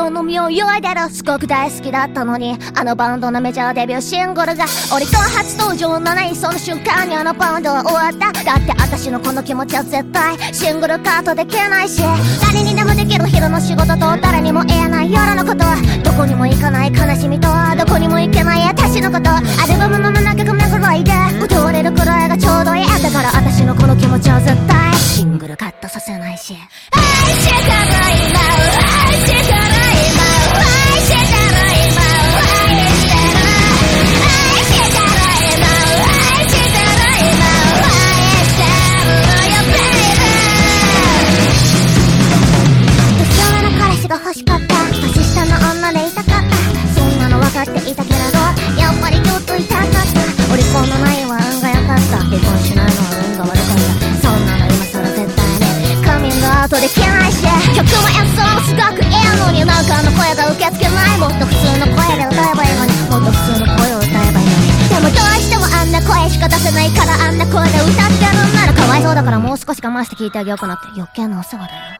その妙弱いだろすごく大好きだったのにあのバンドのメジャーデビューシングルが俺と初登場のないその瞬間にあのバンドは終わっただって私のこの気持ちは絶対シングルカットできないし誰にでもできる昼の仕事と誰にも言えない夜のことどこにも行かない悲しみとどこにも行けない私のことアルバムの中がめぐらいで歌われるくらいがちょうどいいだから私のこの気持ちは絶対して聞いてあげようかなって余計なお世話だよ。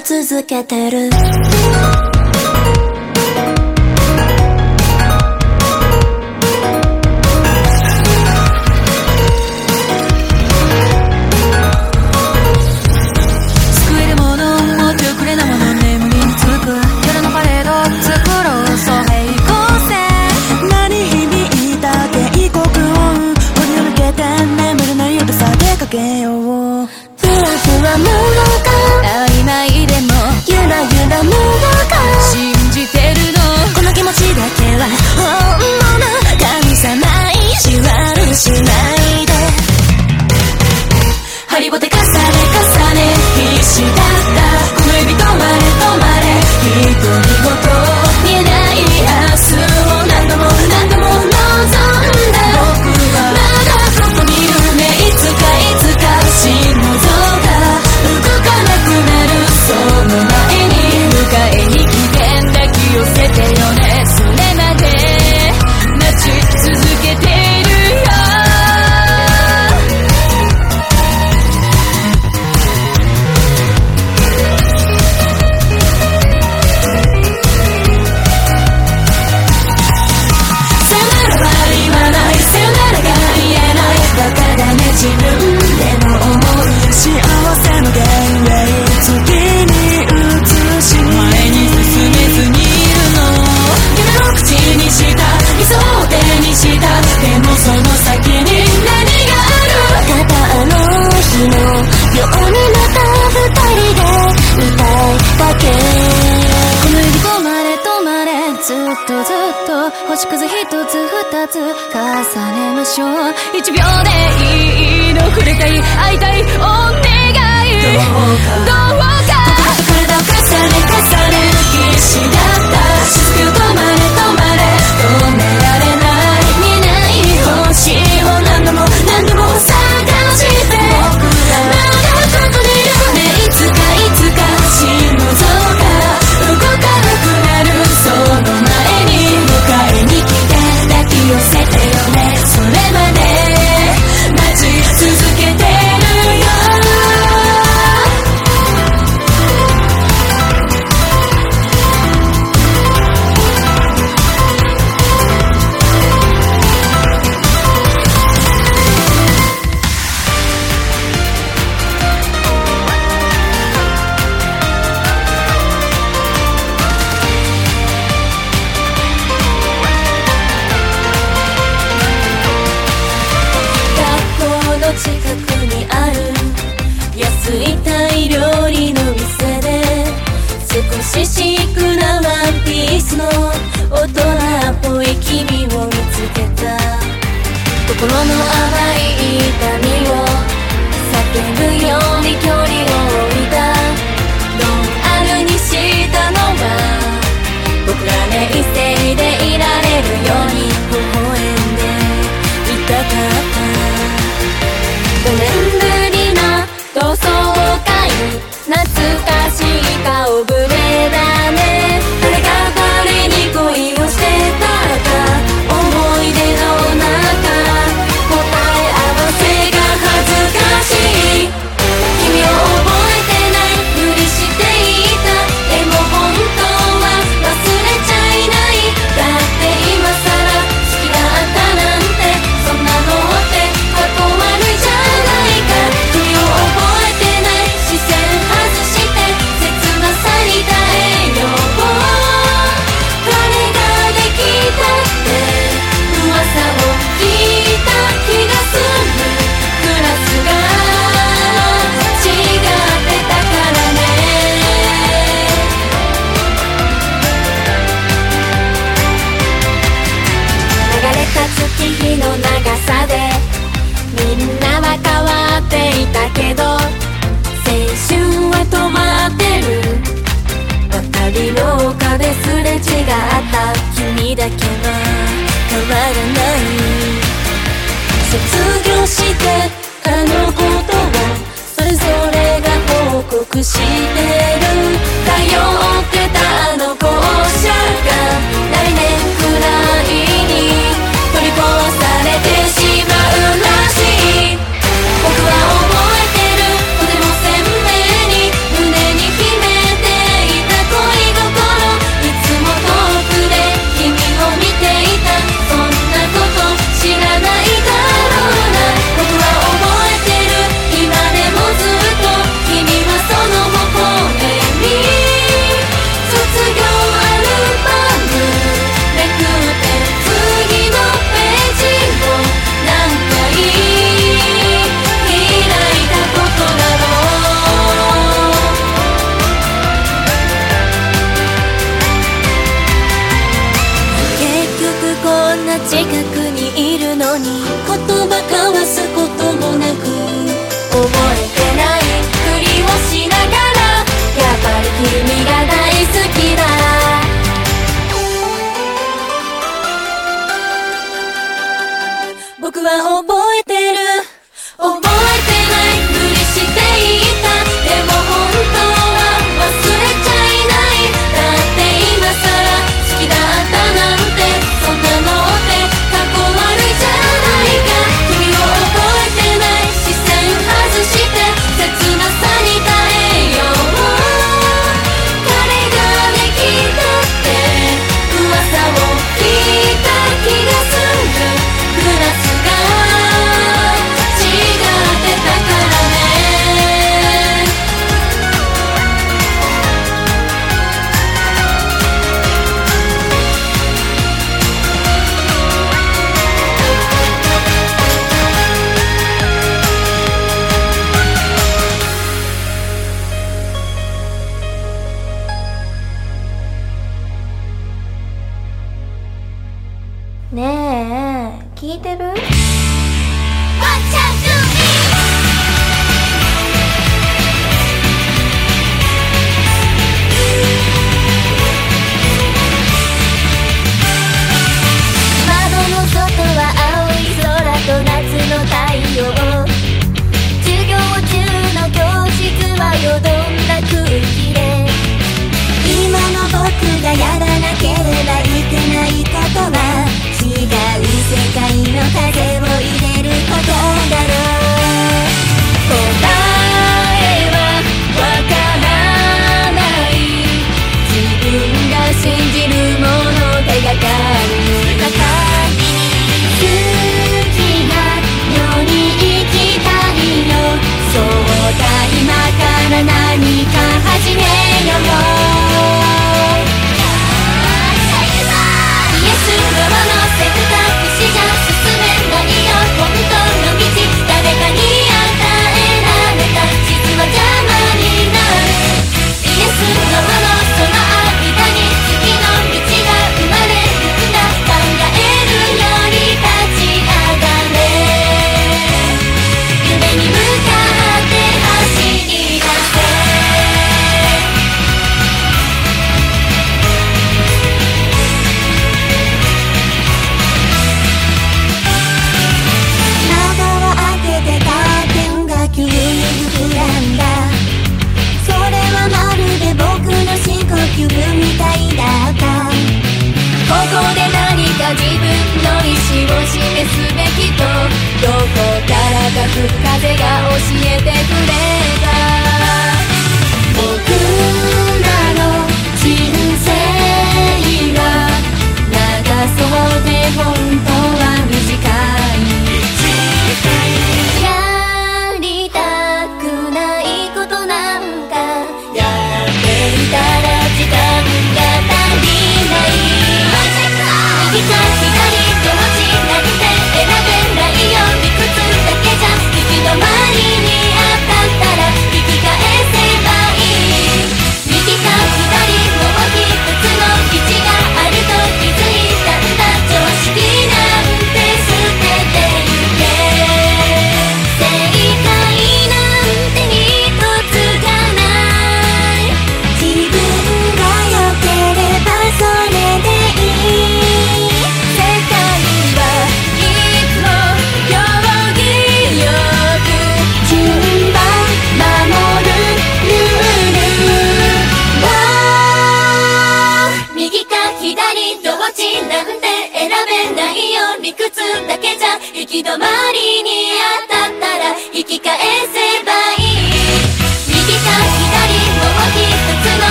続けてる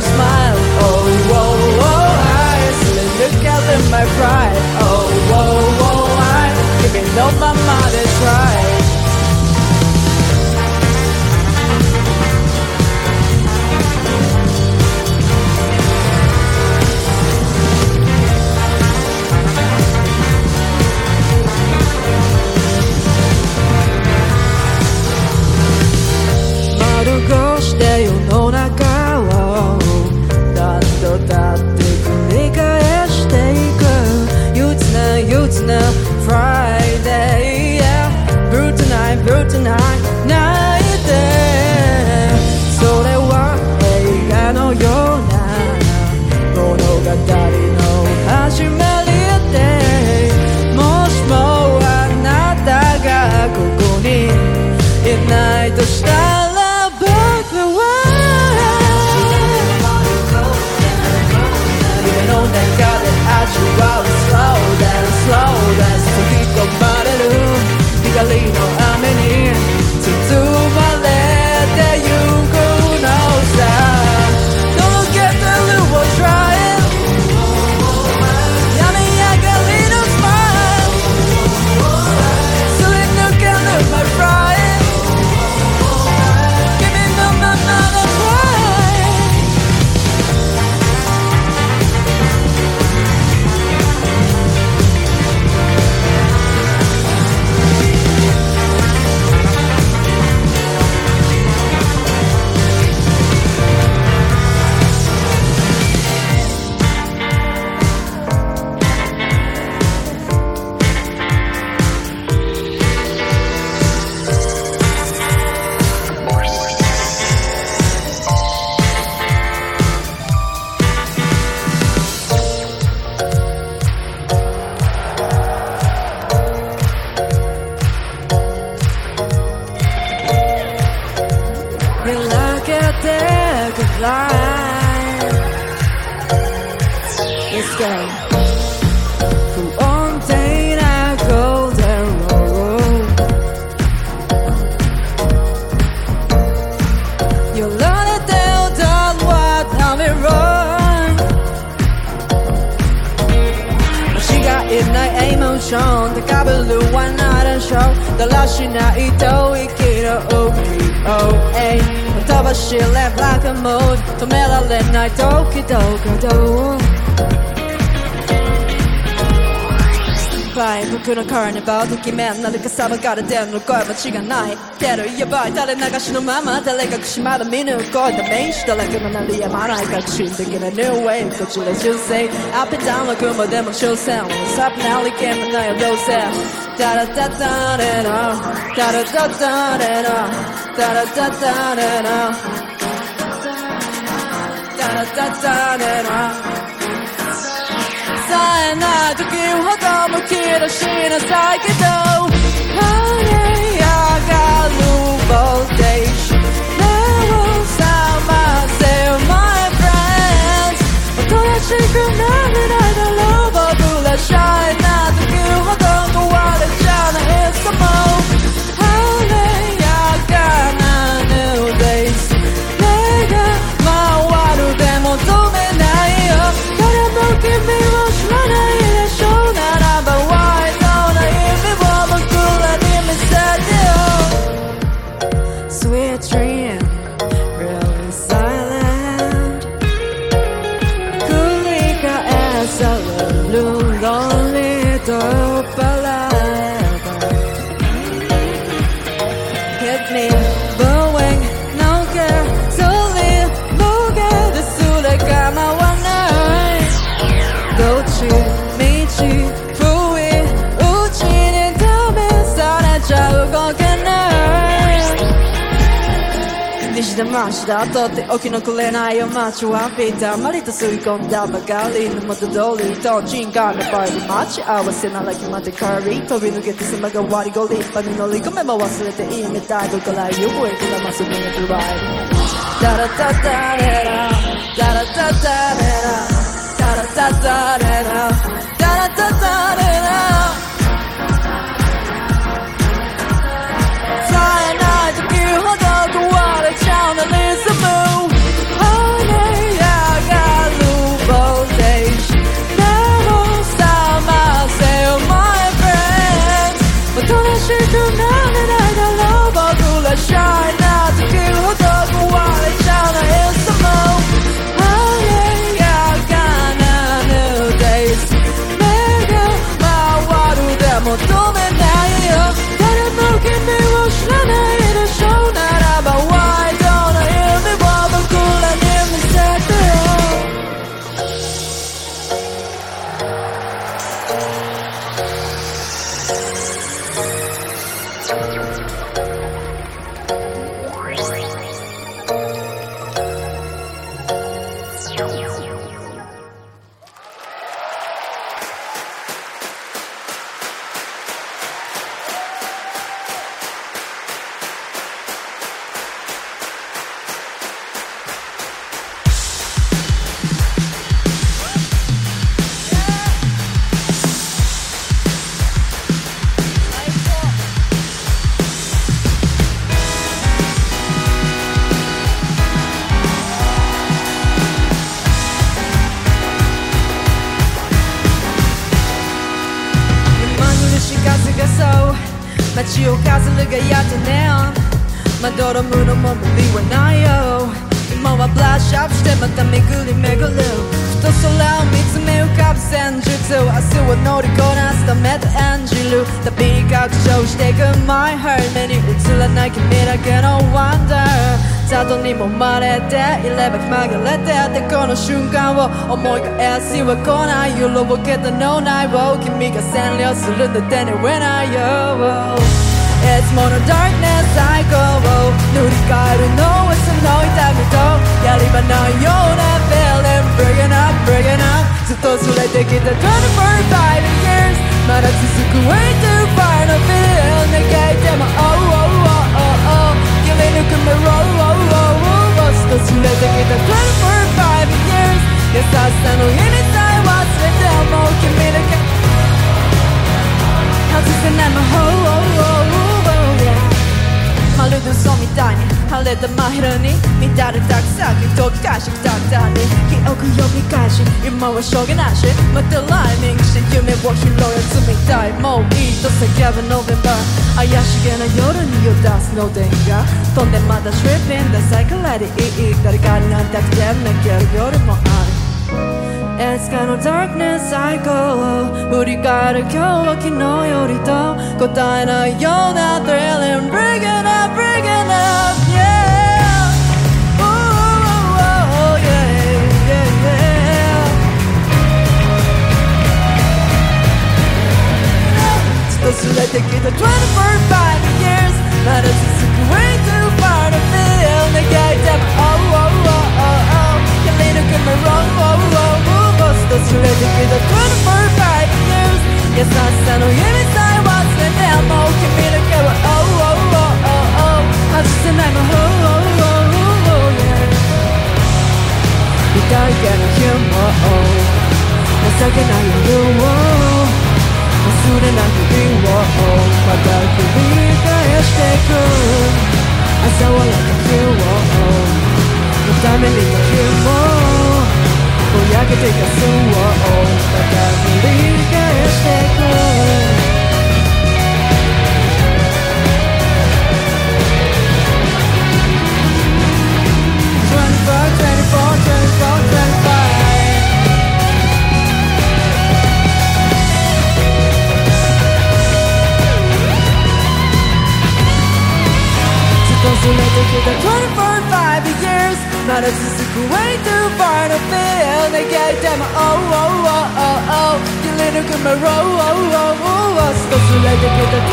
smile. Oh, whoa, whoa, eyes. Look out in my pride. Oh, whoa, whoa, I Give me no, my mind is. なるかばかれてんの声間違いない。けどやばい垂れ流しのまま。誰かくしまだ見ぬ声で名詞だらけのなりやまない革新的な New Wave こちら修正アップダウンのまでも終戦サブなりけもないよどうせタラタタレラタラタタレラタラタタレラタラタタレラさえない時ほどむき出しなさいけど。shine. 西田回しだとって起きのくれないよ街はピーターマリと吸い込んだばかりの元通りと人間のバイで待ち合わせなら決まってカーリー飛び抜けて狭が割りゴリッパに乗り込めば忘れていいみたいどこから行くへくらますみなくらいダラダダレラダラダダレラダラダダレラダラダダレラさえない時ほど壊れちゃうのリにも生まれていれば気まぐれててこの瞬間を思い返しは来ないよろけた脳内を君が占領するんだ手に負えないよいつもの darkness 最高を塗り替えるのはその痛みとやり場ないような feeling. Bringing up, bringing up. ずっと連れてきた25 years. まだ続く way too far. の feel 願いても oh oh oh oh oh. 切り抜く me roll oh oh oh oh ずっと連れてきた25 years 優しさの意味さえ忘れても君だけ外せない魔法 oh, oh, oh, yeah まるで嘘みたいに晴れた真昼に乱れた草木解き返しくたくたに記憶呼び返し今はしょうがないしまたライミングして夢を拾うやつみたいもういいと叫ぶノベンバー怪しげな夜に夜出すの電が飛んでまた tripping ダサいからでいい誰かになりたくて泣ける夜もあるいつかの darkness 最高を振り返る今日は昨日よりと答えないような thrilling bring it up bring it up yeah Ooh, oh, yeah, yeah, yeah ずっと連れてきた25 years まだ feel 願いても oh oh oh oh oh 切り抜く me roll oh oh oh ずっと連れてきた25 years 優しさの意味さえ忘れても君だけは oh oh oh oh oh 外せない魔法 oh oh oh yeah 痛いけな日も情けない夜を忘れない日々をまた繰り返していく朝は like a hero のために時もぼやけていかすをまた繰り返していく24 5 years まだ続く way too far to feel 願いても oh oh oh oh oh 切り抜く my road oh oh oh oh 少しれてきた24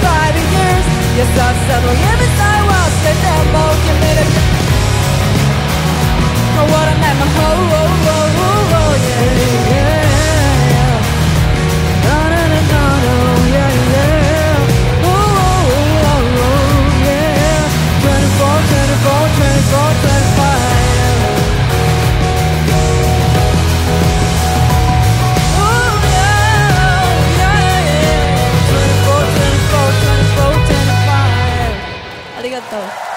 5 years 優しさの闇さえ忘れても君だけ変わらない my oh oh oh oh oh yeah yeah No, no, no, no, no, yeah, あ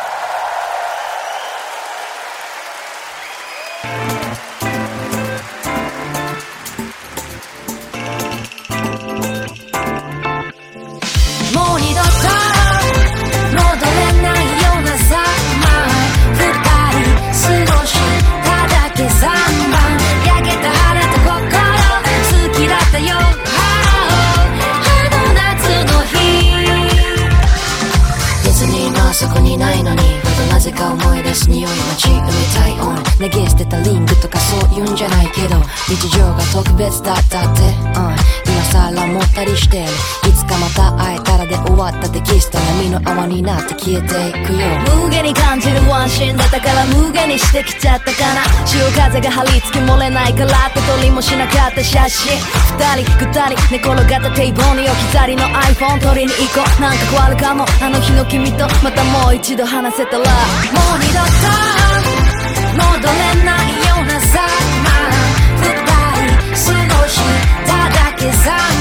ないのにふとなぜか思い出す匂い街埋めたい音。投げ捨てたリングとかそういうんじゃないけど日常が特別だったって、うん、さら思ったりしてるいつかまた会えたらで終わったテキスト波の泡になって消えていくよ。無限に感じる安心だったから無限にしてきちゃったかな。潮風が張り付き漏れないからって取りもしなかった写真。二人二人寝転がった堤防に置き去りの iPhone 取りに行こう。なんか変わるかも。あの日の君とまたもう一度話せたら。もう二度と戻れないした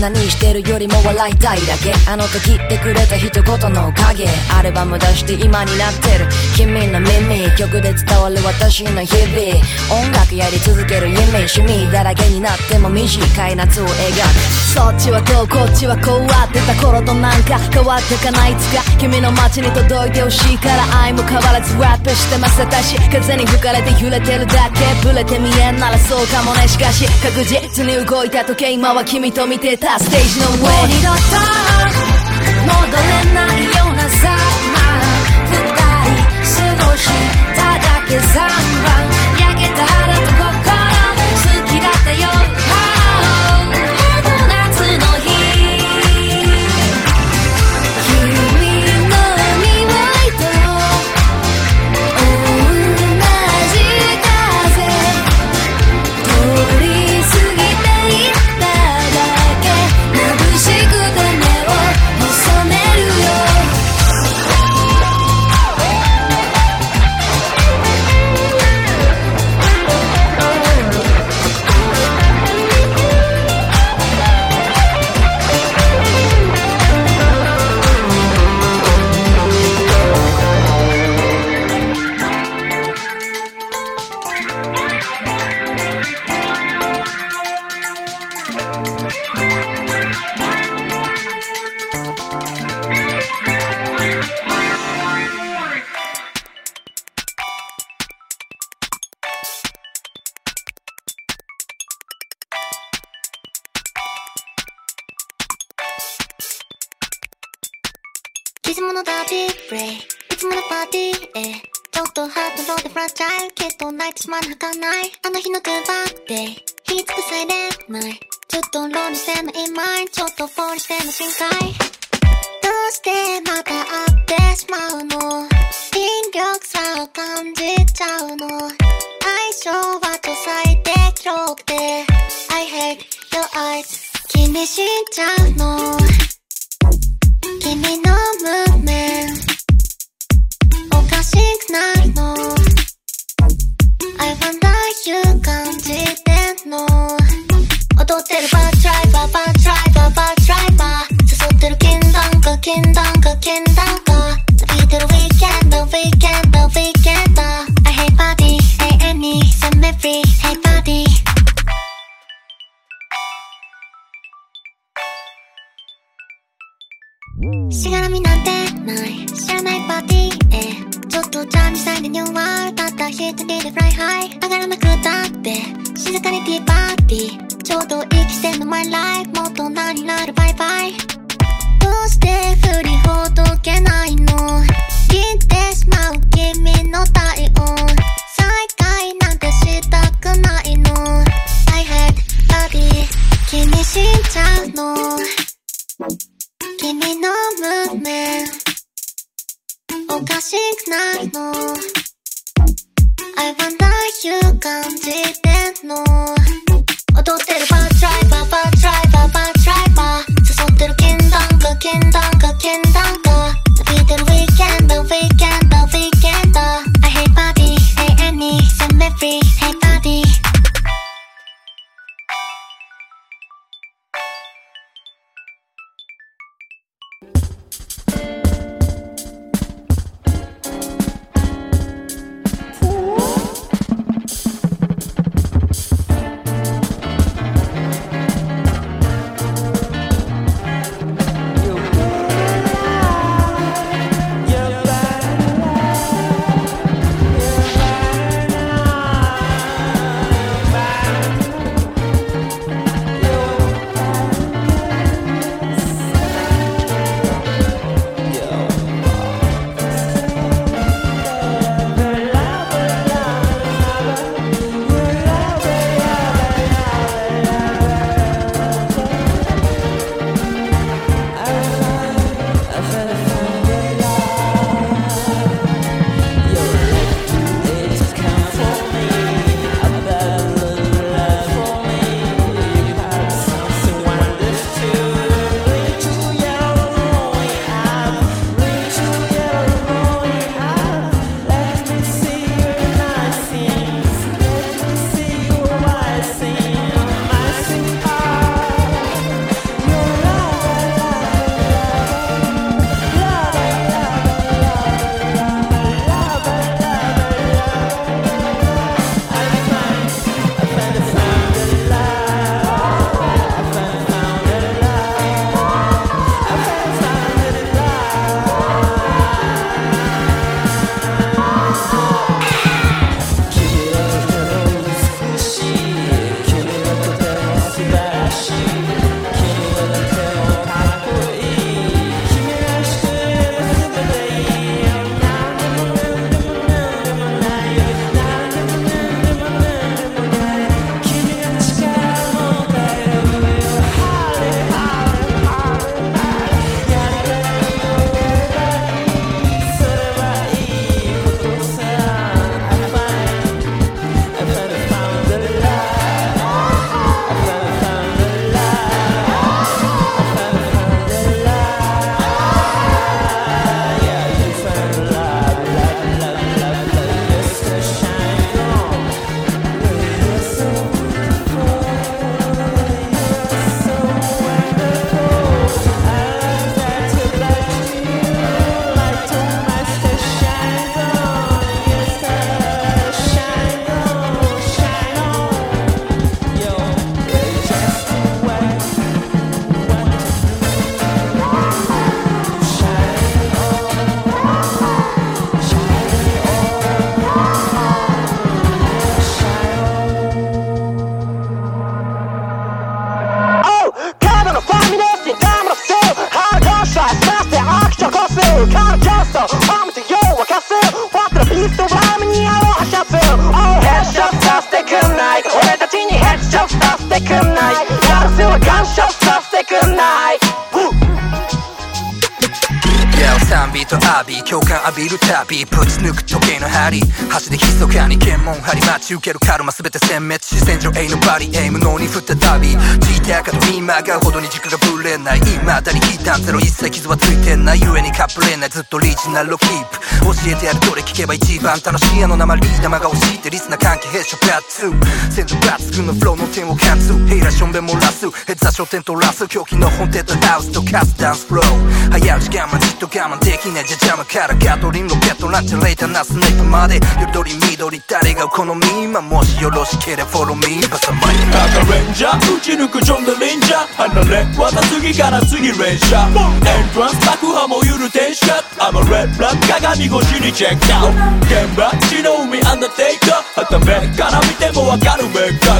何してるよりも笑いたいだけ。あの時言ってくれた一言のおかげ。アルバム出して今になってる。君の耳曲で伝わる私の日々。音楽やり続ける夢趣味だらけになっても短い夏を描く。そっちはこうこっちはこうあってた頃となんか変わってかないつか。君の街に届いてほしいから愛も変わらずラップしてます私風に吹かれて揺れてるだけ。ブレて見えんならそうかもね。しかし確実に動いた時計今は君と見てた。ステージの上もう二度と戻れないるたびぶち抜く時計の針。箸で密かに検問張り待ち受けるずっとリージナルをキープ教えてやるどれ聞けば一番楽しいあの生リーダマが欲しいってリスナー関係弊社パー。ツ先祖抜群のフローの点を貫通ヘイラション弁もラス。ヘッザ書店とラス。狂気の本テッドハウスとカスダンスフロー。早行時間はじっと我慢できない。じゃ邪魔か。らガトリンロケットランチレーターなス。ネイプまで。緑緑誰が好み。今もしよろしければフォローミーバサマイナーレンジャー。打ち抜くジョンのレンジャー。離れ渡次から次連射。エントランス爆破もゆる天使 I'm a red blood 鏡越しにチェックアウト現場血の海アンダーテイカーはためから見てもわかるメカ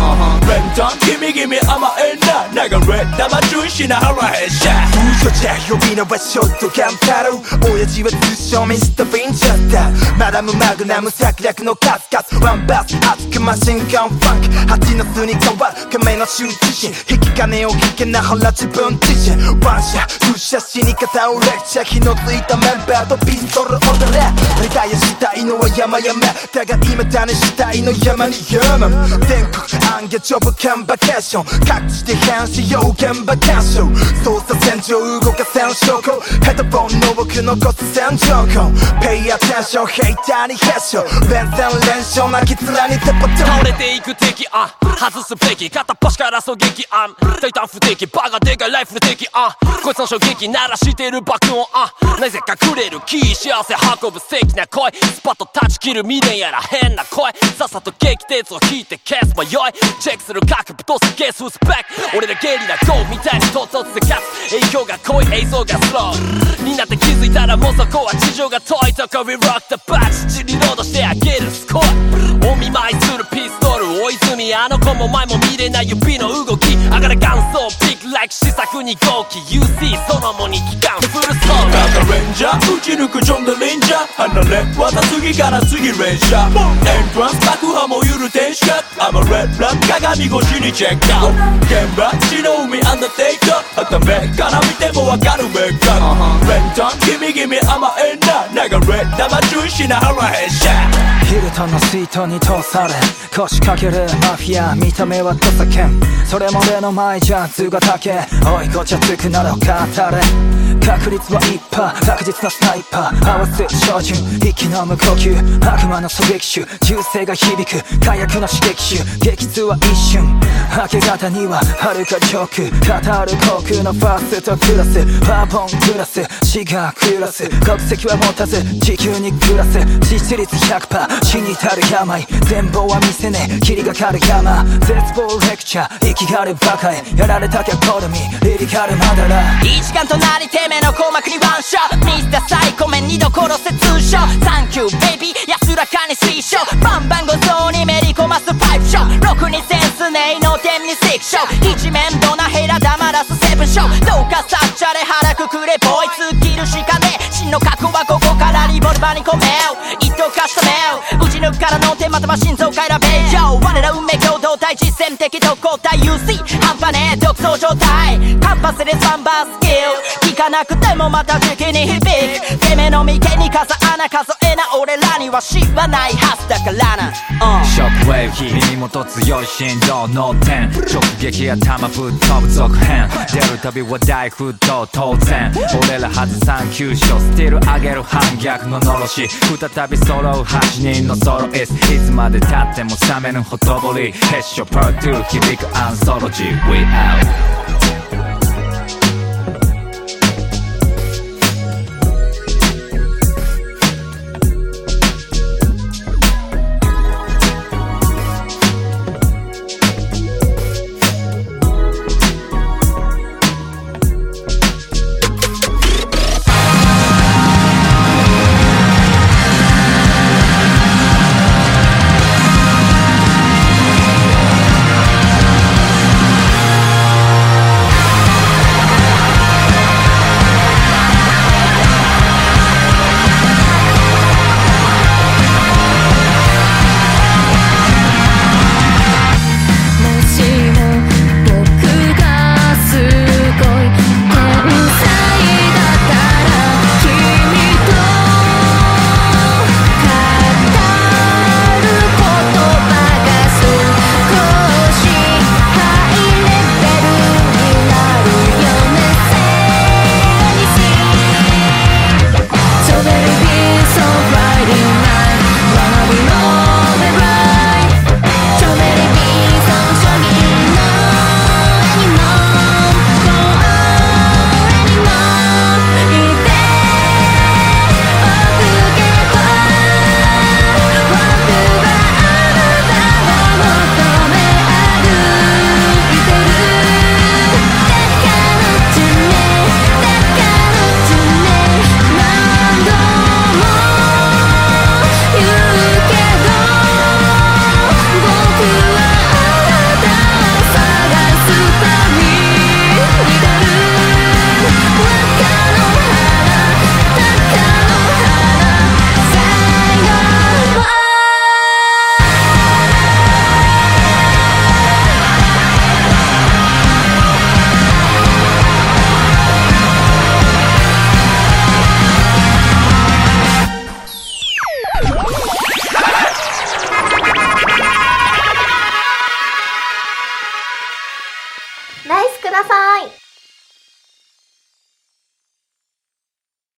レンタンギミギミ甘えんな流れ玉注意しな腹へっしゃ嘘じゃ呼びの場所と頑張ろう親父は通称ミスター・ヴィンチャーだマダム・マグナム策略の数々ワンバス熱くマシンガンファンク蜂の巣に変わる亀の羞恥心引き金を引けながら自分自身ワンシャツーシャ死に方をレクチャー火のついた。メンバーとピストルをドレリタイアした。いのは山々だが今種した。いの山に山全国暗夜ジョブカンバケーション各地で監視要現場検証捜査線上動かせん証拠ヘッドフォンの僕残す線情報 Pay attention ヘイターにヘッション連戦連勝泣き面にテポテ倒れていく敵あ外すブレーキ片っ端から狙撃あ大胆不敵バカでかいライフル敵あこいつの衝撃鳴らしてる爆音あなぜかくれるキー幸せ運ぶ素敵な声スパッと断ち切る未練やら変な声さっさと撃鉄を引いて消すもよいチェックする各部とすゲススペック。俺らゲリラゴーみたいに唐突で勝つ影響が濃い映像がスロー。になって気づいたらもうそこは地上が遠いとこ。We rock the batch チリロードしてあげるスコア。お見舞いするピースト大泉あの子も前も見れない指の動き。上がれ元祖ビッグライク試作に号機 UC そのもに期間フルソー赤レンジャー打ち抜くジョンドレンジャー。離れまた次から次連射エントランス爆破もゆる天使か。I'm a red blood 鏡越しにチェックアウト現場血の海アンダーテイカーはためから見てもわかるメカ。レンタンギミギミ甘えんな流れ玉注意しな腹へしゃ。ヒルトンのシートに通され腰掛けるマフィア見た目は土佐犬それも俺の前じゃ図が高えおいごちゃつくなど語れ。確率は一派確実なスナイパー。合わせ照準。息の無呼吸。悪魔の狙撃手。銃声が響く。火薬の刺激種激痛は一瞬。明け方には遥か上空。カタール航空のファーストクラス。パーボンクラス。シガークラス。国籍は持たず地球に暮らす致死率100%死に至る病。全貌は見せねえ霧がかる山。絶望レクチャー息がるバカへ。やられたきゃ好みリリカルマダラ一丸となりてめえの鼓膜にワンショット。ミスターサイコメン二度殺せ通称サンキューベイビー安らかに推奨。バンバンごぞにめり込ますパイプショーろくにセンスねえの点にセクション一面ドナヘラ黙らすセブンショーどうかさっちゃれ腹くくれボイ突っ切るしかねえ。真の覚悟はここからリボルバーに込めよう一等化しためよう打ち抜くからの手または心臓変えらべよ我ら運命共同体実践的特攻隊 UC 半端ねえ独走状態。カンパスレスワンバースキル。聞かなくてもまた時期に響く。てめの眉間に傘穴数えな俺らには知らないはずだからな、うんショックウェーブ日々にもと強い振動の点直撃頭ぶっ飛ぶ続編。出るたびは大沸騰当然。俺ら外さん急所。スティル上げる反逆ののろし。再び揃う8人のソロイス。いつまでたっても冷めぬほとぼり。結晶パート2響くアンソロジー。We out